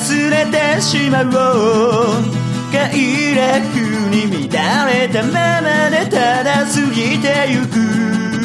忘れてしまおう快楽に乱れたままでただ過ぎてゆく。